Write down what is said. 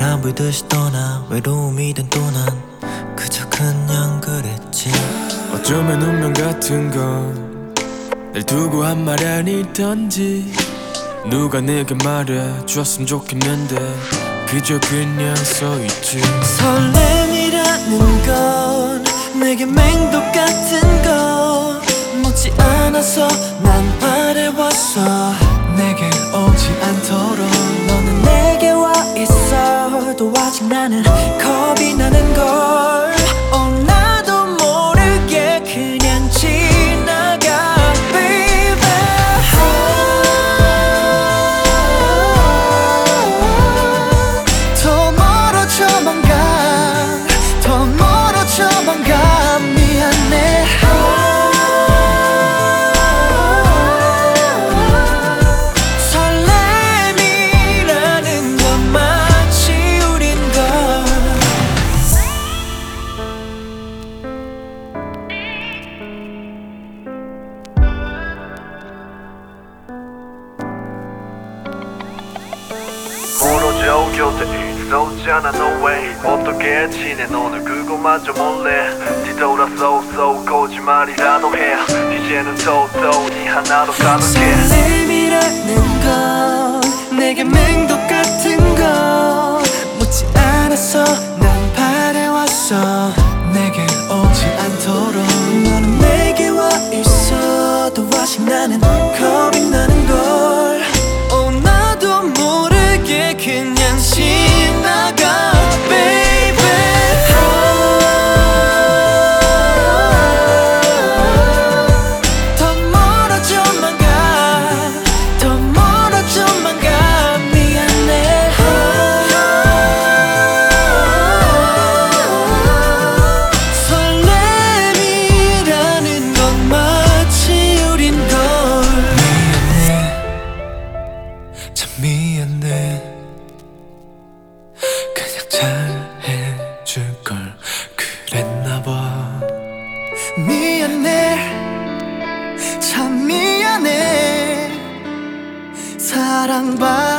안 보이듯이 떠나 외로움이든 또난 그저 그냥 그랬지. 어쩌면 운명 같은 건 날 두고 한말 아니던지 누가 내게 말해 주었으면 좋겠는데 그저 그냥 써있지. 설렘이라는 건 내게 맹독 같은 거 먹지 않아서 난 바래왔어 멀어져 곁에 있었잖아 no way. 어떻게 지내 너는 그거마저 몰래. 뒤돌아서 쏘 거짓말이라도 해. 이제는 도도니 하나도 가득해 설렘이라는 건 내게 맹독 같은 거. 묻지 않았어 난 바래왔어. 내게 오지 않도록 너는 내게 와 있어도 아직 나는 잘해줄 걸. 그랬나 봐. 미안해. 참 미안해. 사랑받